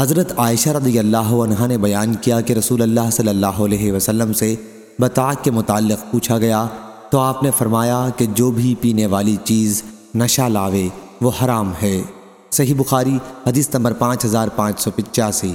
حضرت عائشہ رضی اللہ عنہ نے بیان کیا کہ رسول اللہ صلی اللہ علیہ وسلم سے بطاق کے متعلق پوچھا گیا، تو آپ نے فرمایا کہ جو بھی پینے والی چیز نشہ لاوے وہ حرام ہے۔ صحیح بخاری، حدیث نمبر پانچ ہزار پانچ سو پچاسی۔